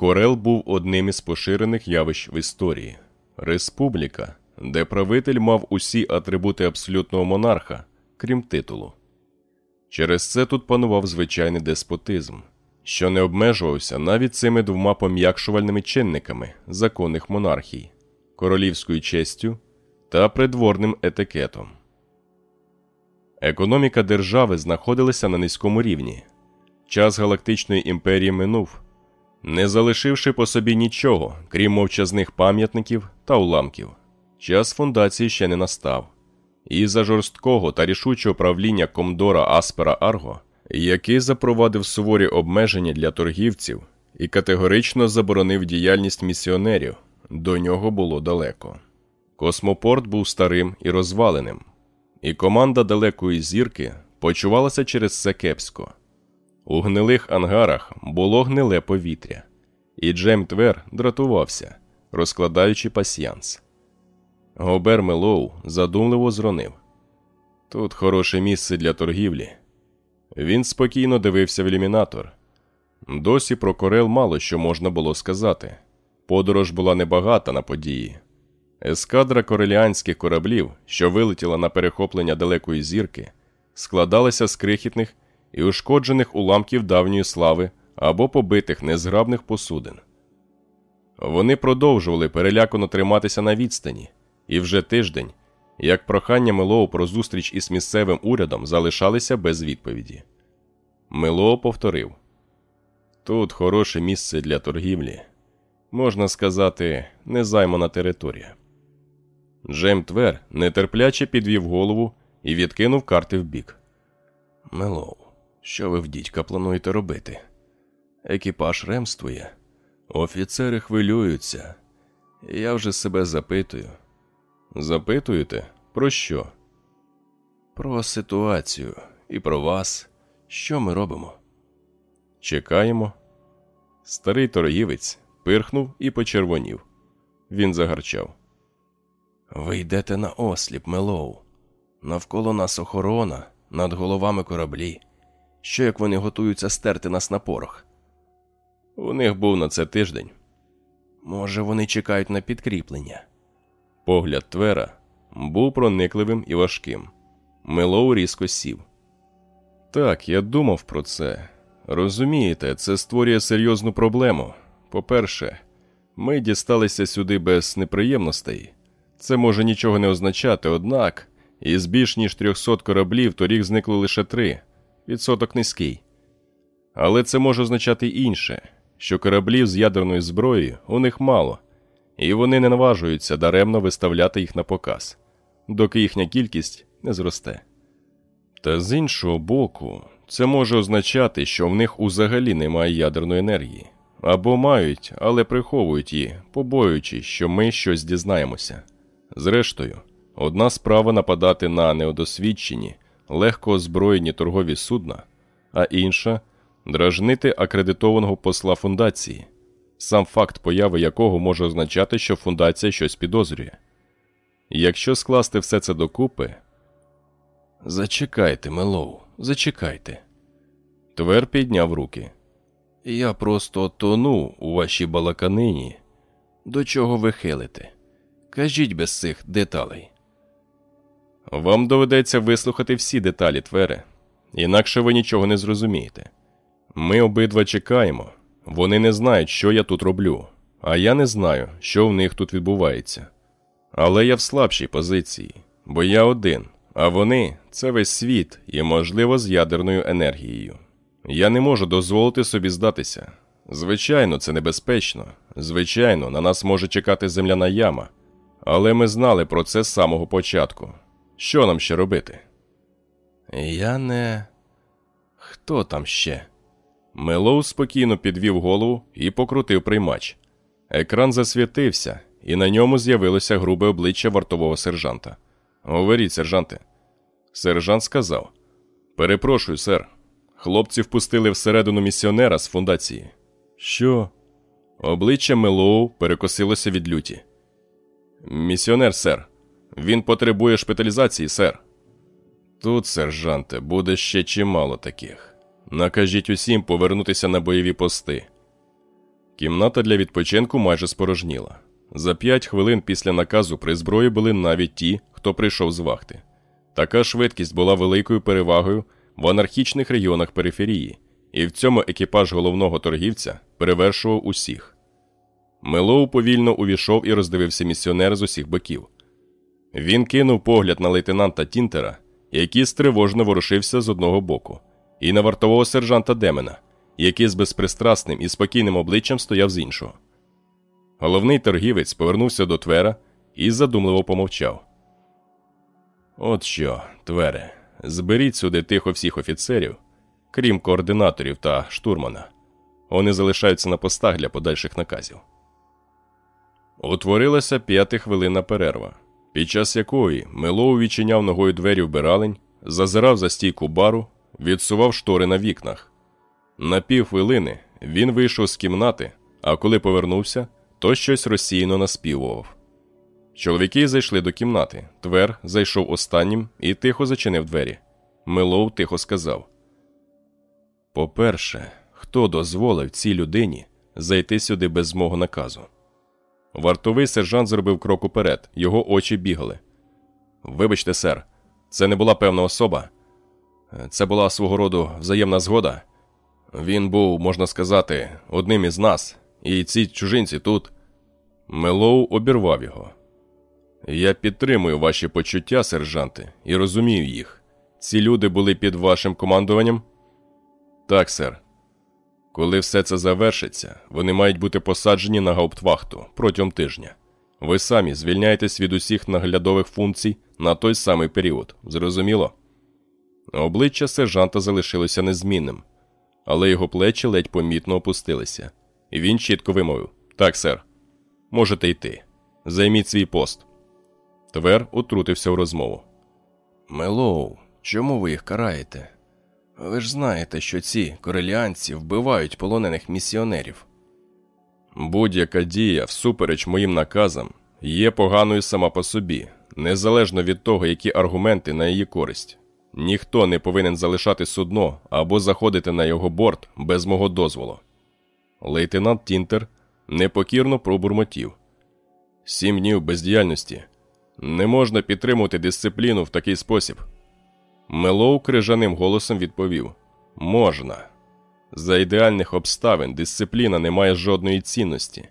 Корел був одним із поширених явищ в історії. Республіка, де правитель мав усі атрибути абсолютного монарха, крім титулу. Через це тут панував звичайний деспотизм, що не обмежувався навіть цими двома пом'якшувальними чинниками законних монархій королівською честю та придворним етикетом. Економіка держави знаходилася на низькому рівні. Час галактичної імперії минув, не залишивши по собі нічого, крім мовчазних пам'ятників та уламків. Час фундації ще не настав, і за жорсткого та рішучого правління комдора Аспера Арго, який запровадив суворі обмеження для торгівців і категорично заборонив діяльність місіонерів, до нього було далеко. Космопорт був старим і розваленим, і команда далекої зірки почувалася через це кепсько. У гнилих ангарах було гниле повітря, і Джейм Твер дратувався, розкладаючи пасьянс. Гобер Мелоу задумливо зронив тут хороше місце для торгівлі. Він спокійно дивився в ілюмінатор. Досі про Корел мало що можна було сказати. Подорож була небагата на події. Ескадра кореліанських кораблів, що вилетіла на перехоплення далекої зірки, складалася з крихітних і ушкоджених уламків давньої слави або побитих незграбних посудин. Вони продовжували перелякано триматися на відстані, і вже тиждень, як прохання Мелоу про зустріч із місцевим урядом залишалися без відповіді. Мелоу повторив тут хороше місце для торгівлі, можна сказати, незаймана територія. Джем Твер нетерпляче підвів голову і відкинув карти вбік. Мелоу, що ви в дідька плануєте робити? Екіпаж ремствує, офіцери хвилюються. Я вже себе запитую. Запитуєте, про що? Про ситуацію і про вас. Що ми робимо? Чекаємо. Старий торгівець пирхнув і почервонів. Він загарчав. Ви йдете на осліп, Мелоу. Навколо нас охорона, над головами кораблі. Що як вони готуються стерти нас на порох? У них був на це тиждень. Може, вони чекають на підкріплення. Погляд Твера був проникливим і важким. Мелоу різко сів. Так, я думав про це. Розумієте, це створює серйозну проблему. По-перше, ми дісталися сюди без неприємностей. Це може нічого не означати, однак, із більш ніж 300 кораблів торік зникло лише три відсоток низький. Але це може означати інше, що кораблів з ядерною зброєю у них мало, і вони не наважуються даремно виставляти їх на показ, доки їхня кількість не зросте. Та з іншого боку, це може означати, що в них узагалі немає ядерної енергії, або мають, але приховують її, побоюючись, що ми щось дізнаємося. Зрештою, одна справа нападати на неодосвідчені, легко озброєні торгові судна, а інша дражнити акредитованого посла фундації, сам факт появи якого може означати, що фундація щось підозрює. Якщо скласти все це докупи. Зачекайте, Мелоу, зачекайте. Твер підняв руки. Я просто тону у вашій балаканині. До чого ви хилите? Кажіть без цих деталей. Вам доведеться вислухати всі деталі, Твере, інакше ви нічого не зрозумієте. Ми обидва чекаємо, вони не знають, що я тут роблю, а я не знаю, що в них тут відбувається. Але я в слабшій позиції, бо я один, а вони це весь світ і, можливо, з ядерною енергією. Я не можу дозволити собі здатися. Звичайно, це небезпечно. Звичайно, на нас може чекати земляна яма, але ми знали про це з самого початку. Що нам ще робити? Я не. Хто там ще? Мелоу спокійно підвів голову і покрутив приймач. Екран засвітився, і на ньому з'явилося грубе обличчя вартового сержанта. Говоріть, сержанте. Сержант сказав: Перепрошую, сер. Хлопці впустили всередину місіонера з фундації. Що? Обличчя Мелоу перекосилося від люті. Місіонер, сер. Він потребує шпиталізації, сер. Тут, сержанте, буде ще чимало таких. Накажіть усім повернутися на бойові пости. Кімната для відпочинку майже спорожніла. За п'ять хвилин після наказу при зброї були навіть ті, хто прийшов з вахти. Така швидкість була великою перевагою в анархічних регіонах периферії, і в цьому екіпаж головного торгівця перевершував усіх. Мелоу повільно увійшов і роздивився місіонер з усіх боків. Він кинув погляд на лейтенанта Тінтера, який стривожно ворушився з одного боку, і на вартового сержанта Демена, який з безпристрасним і спокійним обличчям стояв з іншого. Головний торгівець повернувся до Твера і задумливо помовчав. От що, Твере, зберіть сюди тихо всіх офіцерів, крім координаторів та штурмана. Вони залишаються на постах для подальших наказів. Утворилася п'ятихвилинна перерва, під час якої Мелоу відчиняв ногою двері вбиралень, зазирав за стійку бару, відсував штори на вікнах. На півхвилини він вийшов з кімнати, а коли повернувся, то щось розсіяно наспівував. Чоловіки зайшли до кімнати. Твер зайшов останнім і тихо зачинив двері. Мелоу тихо сказав: По-перше, хто дозволив цій людині зайти сюди без мого наказу? Вартовий сержант зробив крок уперед, його очі бігали. Вибачте, сер, це не була певна особа. Це була свого роду взаємна згода. Він був, можна сказати, одним із нас, і ці чужинці тут. Мелоу обірвав його. Я підтримую ваші почуття, сержанти, і розумію їх. Ці люди були під вашим командуванням? Так, сер. Коли все це завершиться, вони мають бути посаджені на гауптвахту протягом тижня. Ви самі звільняєтесь від усіх наглядових функцій на той самий період. Зрозуміло? Обличчя сержанта залишилося незмінним, але його плечі ледь помітно опустилися, і він чітко вимовив: Так, сер, можете йти. Займіть свій пост. Твер утрутився в розмову. Мелоу, чому ви їх караєте? Ви ж знаєте, що ці кореліанці вбивають полонених місіонерів. Будь-яка дія, всупереч моїм наказам, є поганою сама по собі, незалежно від того, які аргументи на її користь. Ніхто не повинен залишати судно або заходити на його борт без мого дозволу. Лейтенант Тінтер непокірно пробурмотів. Сім днів бездіяльності. Не можна підтримувати дисципліну в такий спосіб. Мелоу крижаним голосом відповів: Можна. За ідеальних обставин дисципліна не має жодної цінності.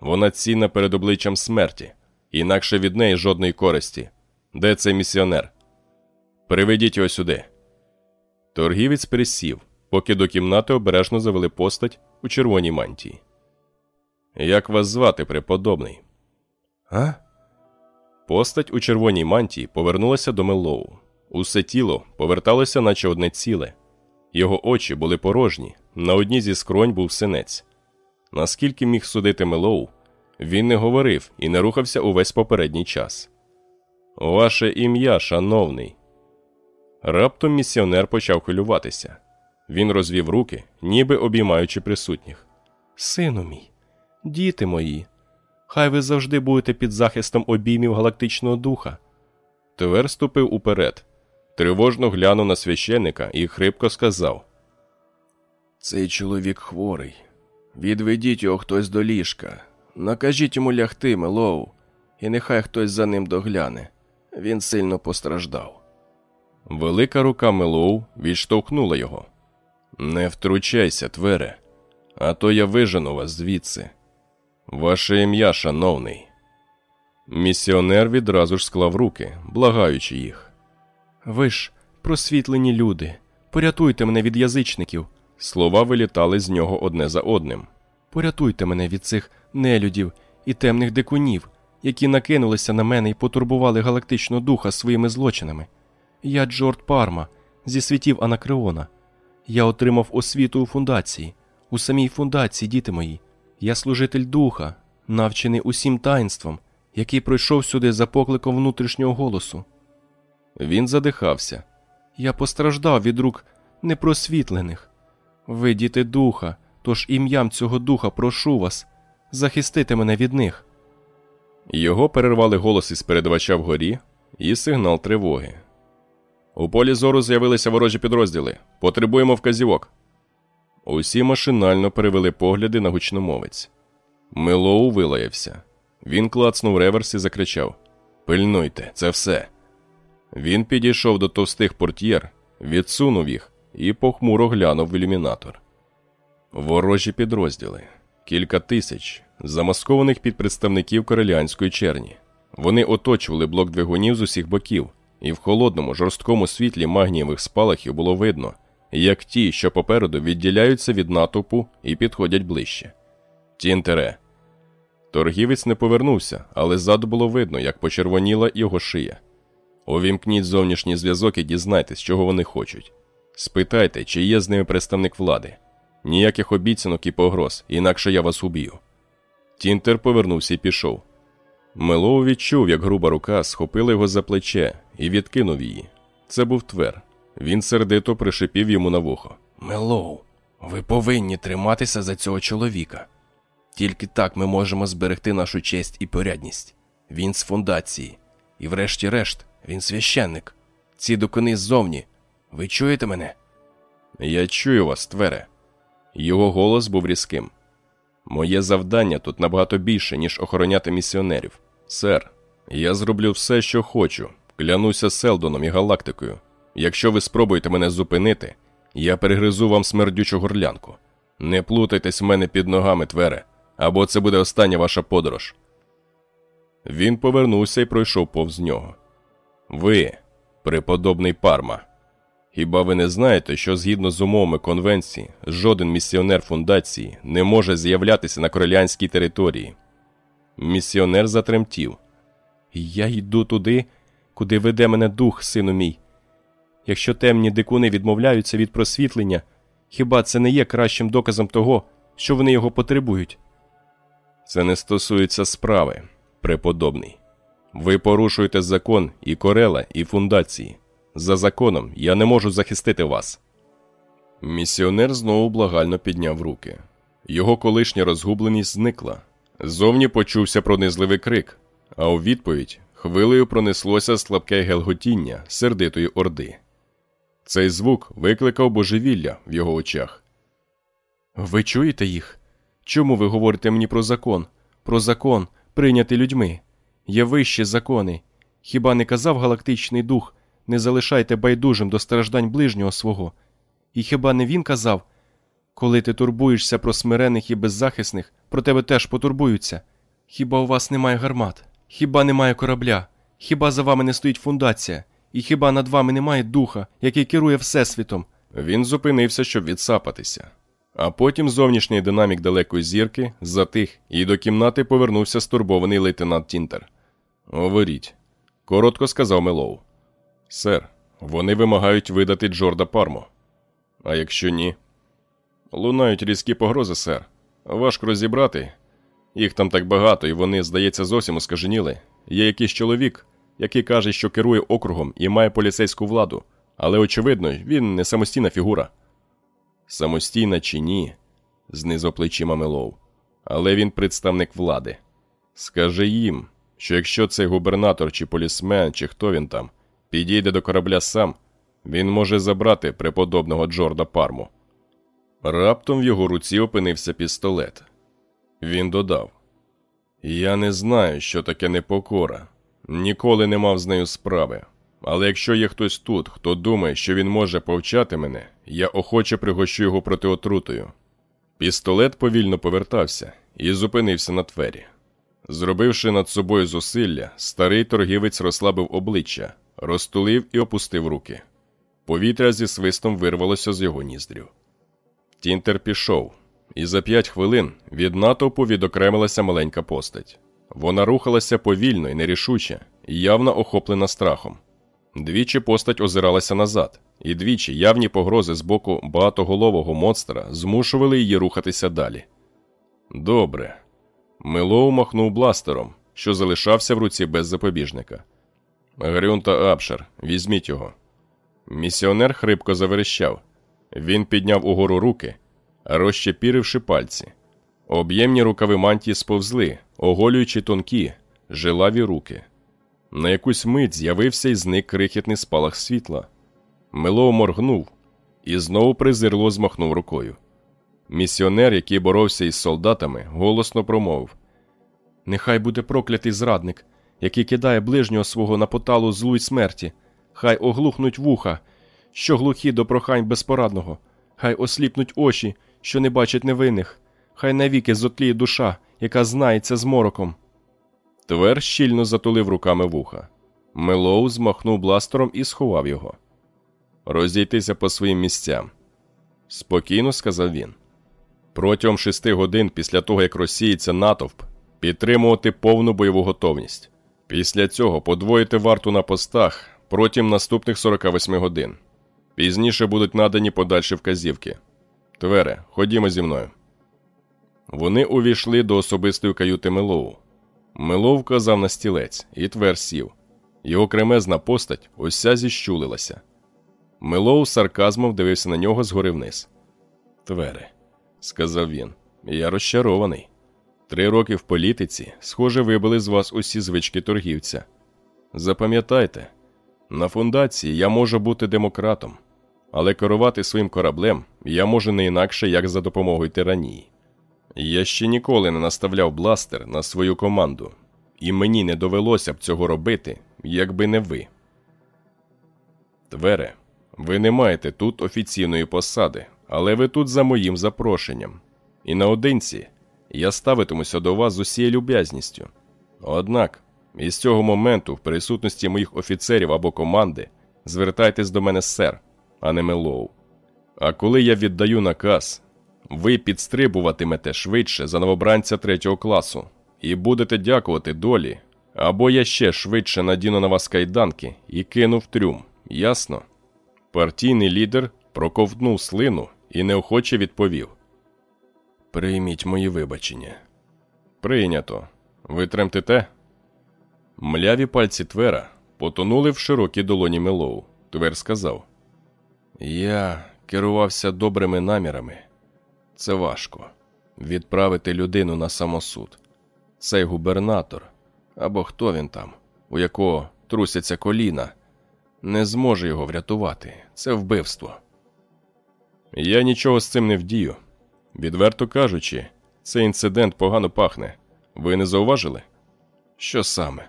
Вона цінна перед обличчям смерті, інакше від неї жодної користі. Де цей місіонер? Приведіть його сюди. Торгівець присів, поки до кімнати обережно завели постать у червоній мантії. Як вас звати, преподобний? А? Постать у червоній мантії повернулася до Мелоу. Усе тіло поверталося, наче одне ціле. Його очі були порожні, на одній зі скронь був синець. Наскільки міг судити Мелоу, він не говорив і не рухався увесь попередній час. Ваше ім'я, шановний. Раптом місіонер почав хвилюватися. Він розвів руки, ніби обіймаючи присутніх. Сину мій, діти мої, хай ви завжди будете під захистом обіймів галактичного духа. Твер ступив уперед, тривожно глянув на священника і хрипко сказав: Цей чоловік хворий. Відведіть його хтось до ліжка. Накажіть йому лягти, Мелоу, і нехай хтось за ним догляне. Він сильно постраждав. Велика рука Мелоу відштовхнула його. Не втручайся, Твере, а то я вижену вас звідси. Ваше ім'я, шановний. Місіонер відразу ж склав руки, благаючи їх. Ви ж, просвітлені люди, порятуйте мене від язичників. Слова вилітали з нього одне за одним. Порятуйте мене від цих нелюдів і темних дикунів, які накинулися на мене і потурбували галактичного духа своїми злочинами. Я Джорд Парма, зі світів Анакреона. Я отримав освіту у фундації, у самій фундації, діти мої. Я служитель духа, навчений усім таїнством, який пройшов сюди за покликом внутрішнього голосу. Він задихався. Я постраждав від рук непросвітлених. Ви, діти духа, тож ім'ям цього духа прошу вас, захистити мене від них. Його перервали голос із передавача вгорі і сигнал тривоги. У полі зору з'явилися ворожі підрозділи. Потребуємо вказівок. Усі машинально перевели погляди на гучномовець. Мелоу вилаявся. Він клацнув реверс і закричав: Пильнуйте, це все. Він підійшов до товстих портьєр, відсунув їх і похмуро глянув в ілюмінатор. Ворожі підрозділи кілька тисяч, замаскованих під представників кореліанської черні. Вони оточували блок двигунів з усіх боків, і в холодному, жорсткому світлі магнієвих спалахів було видно, як ті, що попереду відділяються від натовпу і підходять ближче. Тінтере. Торгівець не повернувся, але ззаду було видно, як почервоніла його шия. Увімкніть зовнішній зв'язок і дізнайтесь, чого вони хочуть. Спитайте, чи є з ними представник влади. Ніяких обіцянок і погроз, інакше я вас уб'ю. Тінтер повернувся і пішов. Мелоу відчув, як груба рука схопила його за плече і відкинув її. Це був твер. Він сердито пришипів йому на вухо. Мелоу, ви повинні триматися за цього чоловіка. Тільки так ми можемо зберегти нашу честь і порядність. Він з фундації. І, врешті-решт, він священник. Ці докони ззовні. Ви чуєте мене? Я чую вас, Твере. Його голос був різким. Моє завдання тут набагато більше, ніж охороняти місіонерів. Сер, я зроблю все, що хочу. Клянуся Селдоном і галактикою. Якщо ви спробуєте мене зупинити, я перегризу вам смердючу горлянку. Не плутайтесь в мене під ногами, Твере, або це буде остання ваша подорож. Він повернувся і пройшов повз нього. Ви, преподобний парма. Хіба ви не знаєте, що згідно з умовами конвенції, жоден місіонер фундації не може з'являтися на королянській території? Місіонер затремтів. Я йду туди, куди веде мене дух, сину мій. Якщо темні дикуни відмовляються від просвітлення, хіба це не є кращим доказом того, що вони його потребують? Це не стосується справи, преподобний. Ви порушуєте закон і корела, і фундації. За законом я не можу захистити вас. Місіонер знову благально підняв руки. Його колишня розгубленість зникла. Зовні почувся пронизливий крик, а у відповідь хвилею пронеслося слабке гелготіння сердитої орди. Цей звук викликав божевілля в його очах. Ви чуєте їх? Чому ви говорите мені про закон? Про закон, прийнятий людьми? Є вищі закони. Хіба не казав галактичний дух, не залишайте байдужим до страждань ближнього свого? І хіба не він казав? Коли ти турбуєшся про смирених і беззахисних, про тебе теж потурбуються. Хіба у вас немає гармат? Хіба немає корабля? Хіба за вами не стоїть фундація? І хіба над вами немає духа, який керує Всесвітом? Він зупинився, щоб відсапатися. А потім зовнішній динамік далекої зірки затих, і до кімнати повернувся стурбований лейтенант Тінтер. Говоріть, коротко сказав Мелоу. Сер, вони вимагають видати Джорда Пармо. А якщо ні? Лунають різкі погрози, сер. Важко розібрати. Їх там так багато, і вони, здається, зовсім оскаженіли. Є якийсь чоловік, який каже, що керує округом і має поліцейську владу, але, очевидно, він не самостійна фігура. Самостійна чи ні, знизу плечима Мелоу. Але він представник влади. Скажи їм, що якщо цей губернатор чи полісмен, чи хто він там, підійде до корабля сам, він може забрати преподобного Джорда Парму. Раптом в його руці опинився пістолет. Він додав: Я не знаю, що таке непокора. Ніколи не мав з нею справи. Але якщо є хтось тут, хто думає, що він може повчати мене, я охоче пригощу його протиотрутою. Пістолет повільно повертався і зупинився на двері. Зробивши над собою зусилля, старий торгівець розслабив обличчя, розтулив і опустив руки. Повітря зі свистом вирвалося з його ніздрів. Тінтер пішов, і за п'ять хвилин від натовпу відокремилася маленька постать. Вона рухалася повільно і нерішуче, явно охоплена страхом. Двічі постать озиралася назад, і двічі явні погрози з боку багатоголового монстра змушували її рухатися далі. Добре. Мелоу махнув бластером, що залишався в руці без запобіжника. Грюн та Апшер, візьміть його. Місіонер хрипко заверещав. Він підняв угору руки, розщепіривши пальці. Об'ємні рукави мантії сповзли, оголюючи тонкі, жилаві руки. На якусь мить з'явився і зник крихітний спалах світла. Мелоу моргнув і знову презирло змахнув рукою. Місіонер, який боровся із солдатами, голосно промовив Нехай буде проклятий зрадник, який кидає ближнього свого на поталу злу й смерті, хай оглухнуть вуха, що глухі до прохань безпорадного, хай осліпнуть очі, що не бачать невинних, хай навіки зотліє душа, яка знається з мороком. Твер щільно затулив руками вуха. Мелоу змахнув бластером і сховав його. Розійтися по своїм місцям. Спокійно сказав він. Протягом шести годин після того, як розсіється натовп, підтримувати повну бойову готовність. Після цього подвоїти варту на постах протягом наступних 48 годин. Пізніше будуть надані подальші вказівки. Твере, ходімо зі мною. Вони увійшли до особистої каюти Мелоу. Мелоу вказав на стілець, і твер сів. Його кремезна постать уся зіщулилася. Мелоу сарказмом дивився на нього згори вниз. Твере, сказав він, я розчарований. Три роки в політиці, схоже, вибили з вас усі звички торгівця. Запам'ятайте, на фундації я можу бути демократом, але керувати своїм кораблем я можу не інакше, як за допомогою тиранії. Я ще ніколи не наставляв бластер на свою команду, і мені не довелося б цього робити, якби не ви. Твере, ви не маєте тут офіційної посади, але ви тут за моїм запрошенням. І наодинці я ставитимуся до вас з усією люб'язністю. Однак, із цього моменту, в присутності моїх офіцерів або команди, звертайтесь до мене сер, а не Мелоу. А коли я віддаю наказ, ви підстрибуватимете швидше за новобранця третього класу і будете дякувати долі, або я ще швидше надіну на вас кайданки і кину в трюм, ясно? Партійний лідер проковтнув слину і неохоче відповів: Прийміть мої вибачення. Прийнято. Ви тремтите? Мляві пальці Твера потонули в широкій долоні Мелоу. Твер сказав: Я керувався добрими намірами. Це важко відправити людину на самосуд. Цей губернатор або хто він там, у якого трусяться коліна, не зможе його врятувати. Це вбивство. Я нічого з цим не вдію. Відверто кажучи, цей інцидент погано пахне. Ви не зауважили? Що саме?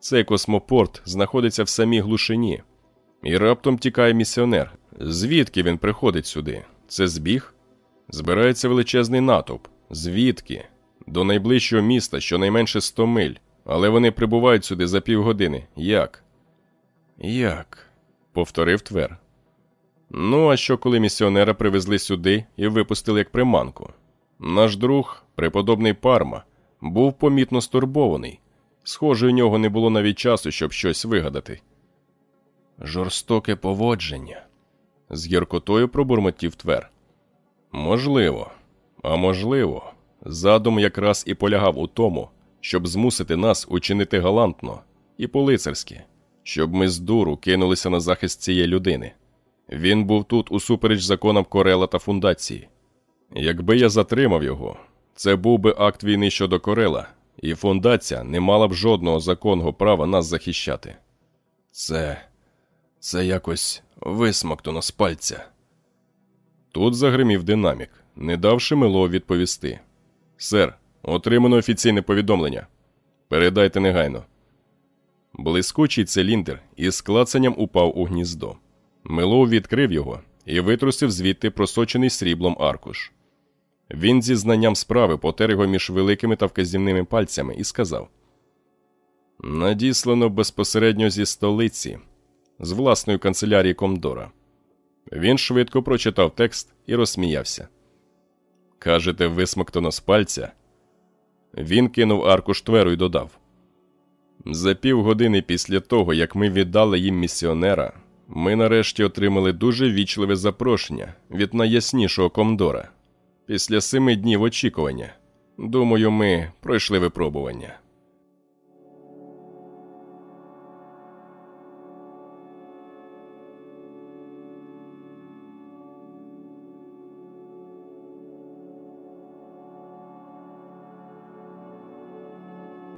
Цей космопорт знаходиться в самій глушині, і раптом тікає місіонер. Звідки він приходить сюди? Це збіг? Збирається величезний натовп. Звідки? До найближчого міста щонайменше 100 миль, але вони прибувають сюди за півгодини. Як? Як? повторив Твер. Ну, а що коли місіонера привезли сюди і випустили як приманку? Наш друг, преподобний Парма, був помітно стурбований. Схоже, у нього не було навіть часу, щоб щось вигадати. Жорстоке поводження. з гіркотою пробурмотів Твер. Можливо, а можливо, задум якраз і полягав у тому, щоб змусити нас учинити галантно і по-лицарськи, щоб ми з дуру кинулися на захист цієї людини. Він був тут усупереч законам Корела та фундації. Якби я затримав його, це був би акт війни щодо Корела, і фундація не мала б жодного законного права нас захищати. Це це якось висмоктано з пальця. Тут загримів динамік, не давши Мило відповісти. Сер, отримано офіційне повідомлення. Передайте негайно. Блискучий циліндр із клацанням упав у гніздо. Милоу відкрив його і витрусив звідти просочений сріблом аркуш. Він зі знанням справи потер його між великими та вказівними пальцями і сказав: Надіслано безпосередньо зі столиці, з власної канцелярії Комдора. Він швидко прочитав текст і розсміявся. Кажете, висмоктано з пальця? Він кинув аркуш тверу і додав: За півгодини після того, як ми віддали їм місіонера, ми нарешті отримали дуже вічливе запрошення від найяснішого комдора. Після семи днів очікування. Думаю, ми пройшли випробування.